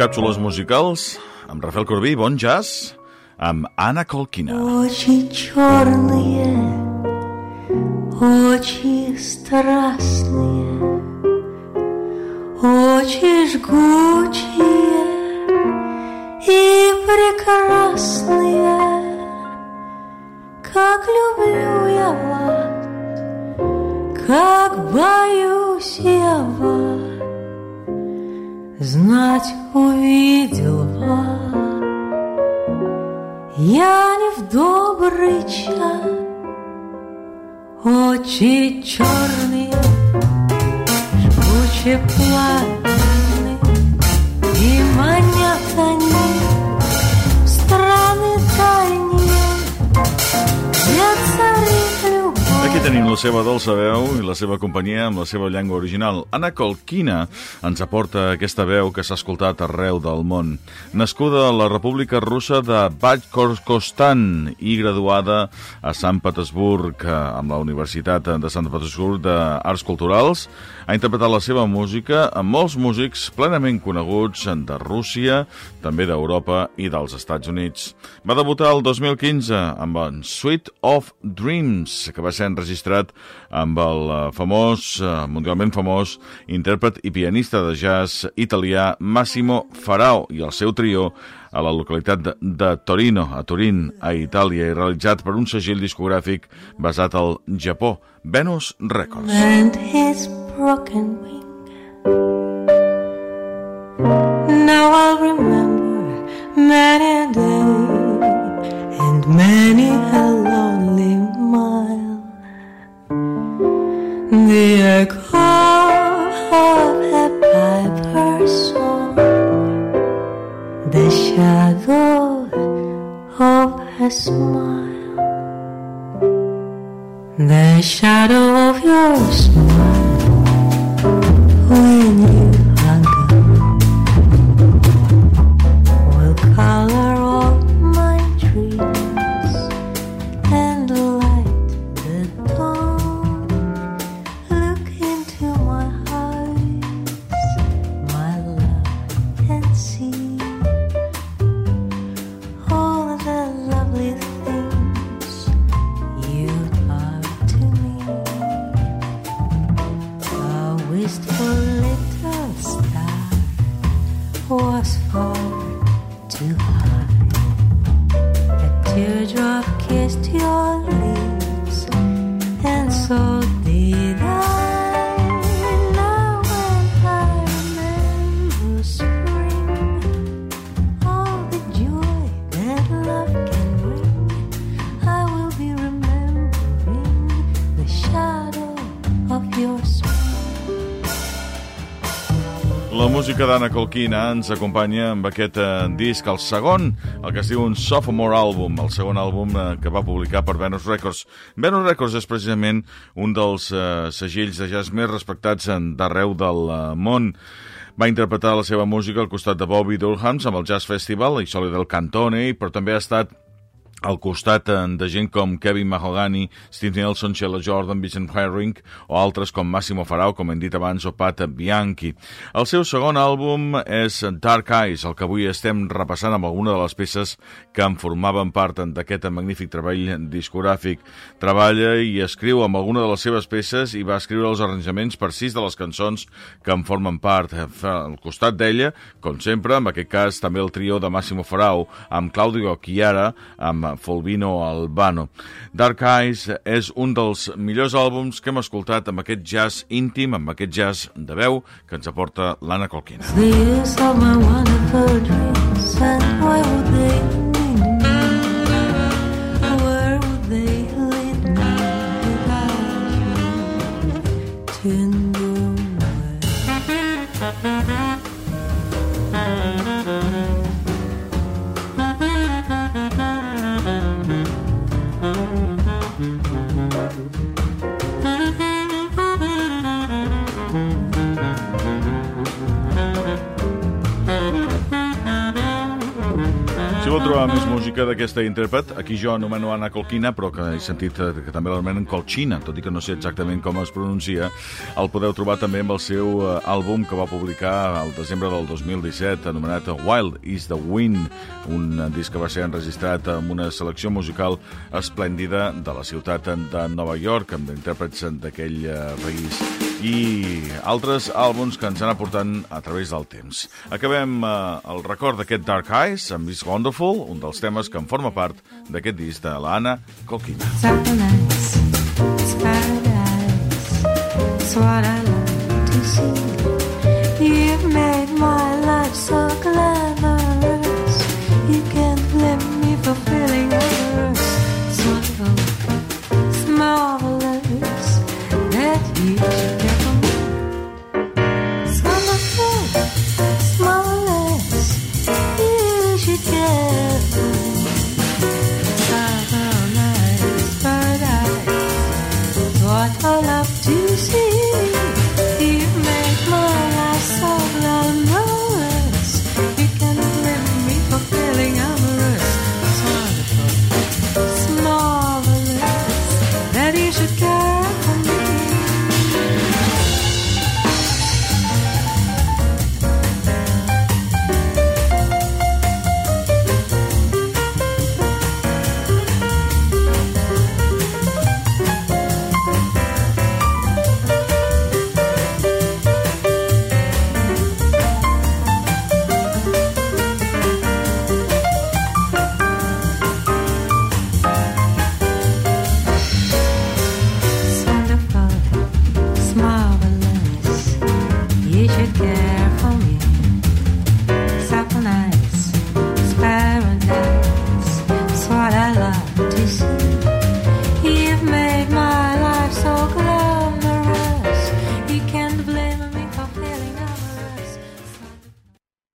càpsules musicals amb Rafael Corbí, bon jazz, amb Anna Kolkina. Очи черные, очи страстные, очи жгучие и прекрасные. Как люблю я вас, как боюсь я вас, знать увидел вас. Я не в добрый час, очи черные, жгуче пламенные, и манят они La seva dolça veu i la seva companyia amb la seva llengua original. Anna Kolkina ens aporta aquesta veu que s'ha escoltat arreu del món. Nascuda a la República Russa de Bajkorkostan i graduada a Sant Petersburg eh, amb la Universitat de Sant Petersburg d'Arts Culturals, ha interpretat la seva música amb molts músics plenament coneguts de Rússia, també d'Europa i dels Estats Units. Va debutar el 2015 amb en Sweet of Dreams, que va ser enregistrat amb el eh, famós, eh, mundialment famós, intèrpret i pianista de jazz italià Massimo Farao i el seu trio a la localitat de, de Torino, a Turín, a Itàlia, i realitzat per un segell discogràfic basat al Japó, Venus Records. and his broken wing. The echo of a piper's song, the shadow of a smile. The shadow of your smile too high. A teardrop kissed your lips, and so música d'Anna Kolkina ens acompanya amb aquest eh, disc, el segon, el que es diu un sophomore album, el segon àlbum eh, que va publicar per Venus Records. Venus Records és precisament un dels eh, segells de jazz més respectats en- d'arreu del eh, món. Va interpretar la seva música al costat de Bobby Durhams amb el Jazz Festival i Soli del Cantone, però també ha estat al costat eh, de gent com Kevin Mahogany, Steve Nelson, Sheila Jordan, Vincent Herring o altres com Massimo Farao, com hem dit abans, o Pat Bianchi. El seu segon àlbum és Dark Eyes, el que avui estem repassant amb alguna de les peces que en formaven part d'aquest magnífic treball discogràfic. Treballa i escriu amb alguna de les seves peces i va escriure els arranjaments per sis de les cançons que en formen part. Al costat d'ella, com sempre, en aquest cas també el trio de Massimo Farao, amb Claudio Chiara, amb Folvino Albano. Dark Eyes és un dels millors àlbums que hem escoltat amb aquest jazz íntim, amb aquest jazz de veu que ens aporta l'Anna Colquina. The years of my wonderful dreams, and why would they podeu trobar més música d'aquesta intèrpret. Aquí jo anomeno Anna Colquina, però que he sentit eh, que també l'anomenen Colchina, tot i que no sé exactament com es pronuncia. El podeu trobar també amb el seu eh, àlbum que va publicar al desembre del 2017, anomenat Wild is the Wind, un disc que va ser enregistrat amb una selecció musical esplèndida de la ciutat de Nova York, amb intèrprets d'aquell eh, país i altres àlbums que ens han aportat a través del temps. Acabem eh, el record d'aquest Dark Eyes amb It's Wonderful, un dels temes que en forma part d'aquest disc de l'Anna Colquina. Silence, paradise. What I like to see. You've made my life so I love to see.